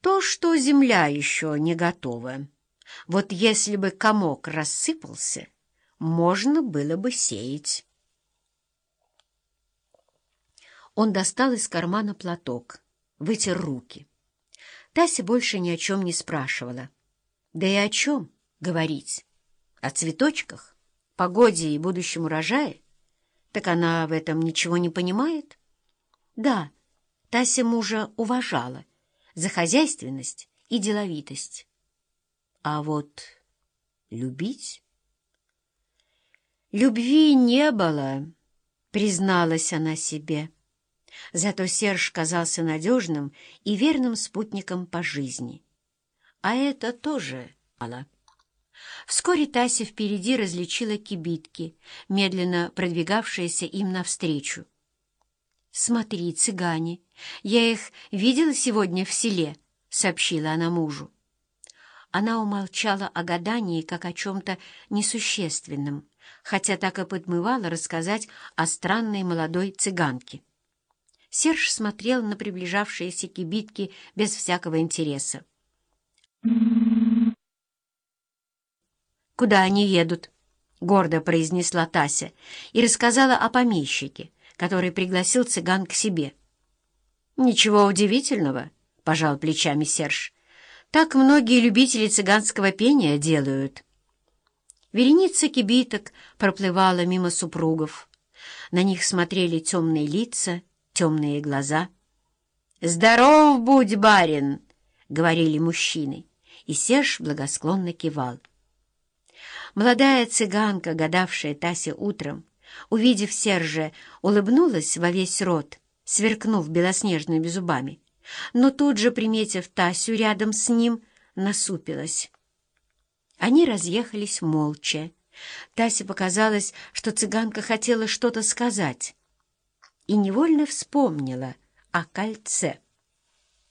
То, что земля еще не готова. Вот если бы комок рассыпался, можно было бы сеять. Он достал из кармана платок, вытер руки. Тася больше ни о чем не спрашивала. Да и о чем говорить? О цветочках, погоде и будущем урожае? Так она в этом ничего не понимает? Да, Тася мужа уважала за хозяйственность и деловитость. А вот любить? Любви не было, призналась она себе. Зато Серж казался надежным и верным спутником по жизни. А это тоже мало. Вскоре Тася впереди различила кибитки, медленно продвигавшиеся им навстречу. «Смотри, цыгане, я их видела сегодня в селе», — сообщила она мужу. Она умолчала о гадании как о чем-то несущественном, хотя так и подмывала рассказать о странной молодой цыганке. Серж смотрел на приближавшиеся кибитки без всякого интереса. «Куда они едут?» — гордо произнесла Тася и рассказала о помещике, который пригласил цыган к себе. «Ничего удивительного», — пожал плечами Серж. «Так многие любители цыганского пения делают». Вереница кибиток проплывала мимо супругов. На них смотрели темные лица, темные глаза. «Здоров будь, барин!» — говорили мужчины, и Серж благосклонно кивал. Молодая цыганка, гадавшая Тася утром, увидев Сержа, улыбнулась во весь рот, сверкнув белоснежными зубами, но тут же, приметив Тасю рядом с ним, насупилась. Они разъехались молча. Тасе показалось, что цыганка хотела что-то сказать, и невольно вспомнила о кольце.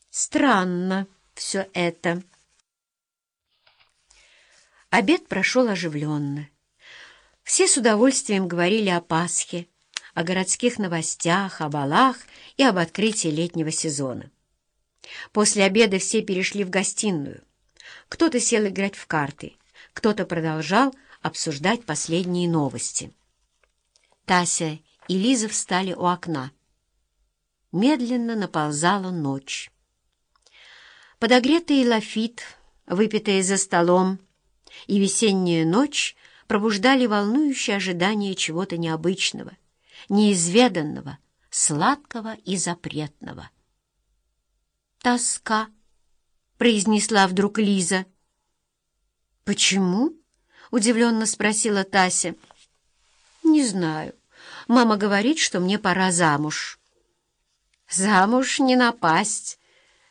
Странно все это. Обед прошел оживленно. Все с удовольствием говорили о Пасхе, о городских новостях, о балах и об открытии летнего сезона. После обеда все перешли в гостиную. Кто-то сел играть в карты, кто-то продолжал обсуждать последние новости. Тася и Лиза встали у окна. Медленно наползала ночь. Подогретый лафит, выпитый за столом, и весенняя ночь пробуждали волнующее ожидание чего-то необычного, неизведанного, сладкого и запретного. «Тоска», — произнесла вдруг Лиза. «Почему?» — удивленно спросила Тася. «Не знаю. Мама говорит, что мне пора замуж». «Замуж не напасть,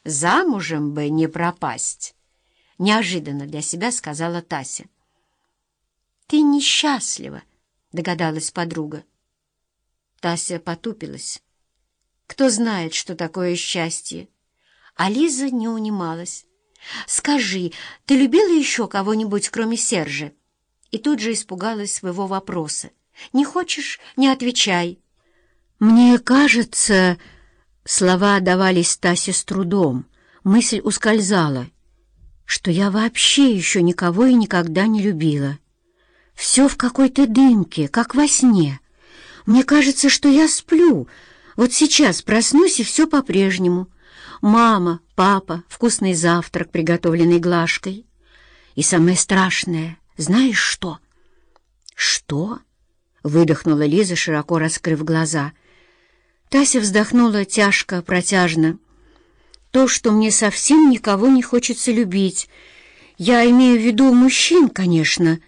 замужем бы не пропасть» неожиданно для себя сказала Тася. «Ты несчастлива», — догадалась подруга. Тася потупилась. «Кто знает, что такое счастье?» А Лиза не унималась. «Скажи, ты любила еще кого-нибудь, кроме Сержа?» И тут же испугалась своего вопроса. «Не хочешь — не отвечай». «Мне кажется...» Слова давались Тасе с трудом. Мысль ускользала что я вообще еще никого и никогда не любила. Все в какой-то дымке, как во сне. Мне кажется, что я сплю. Вот сейчас проснусь, и все по-прежнему. Мама, папа, вкусный завтрак, приготовленный Глашкой. И самое страшное, знаешь что? Что? Выдохнула Лиза, широко раскрыв глаза. Тася вздохнула тяжко, протяжно то, что мне совсем никого не хочется любить. Я имею в виду мужчин, конечно.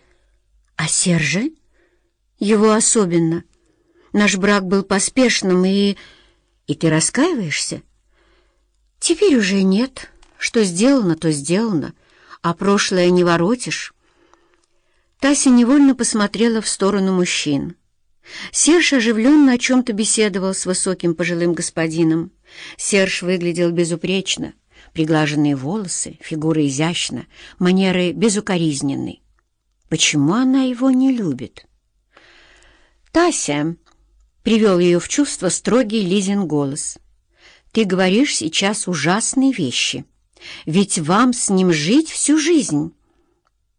А Сержи? Его особенно. Наш брак был поспешным, и... И ты раскаиваешься? Теперь уже нет. Что сделано, то сделано, а прошлое не воротишь. Тася невольно посмотрела в сторону мужчин. Серж оживленно о чем-то беседовал с высоким пожилым господином. Серж выглядел безупречно, приглаженные волосы, фигура изящна, манеры безукоризненны. Почему она его не любит? «Тася!» — привел ее в чувство строгий Лизин голос. «Ты говоришь сейчас ужасные вещи. Ведь вам с ним жить всю жизнь.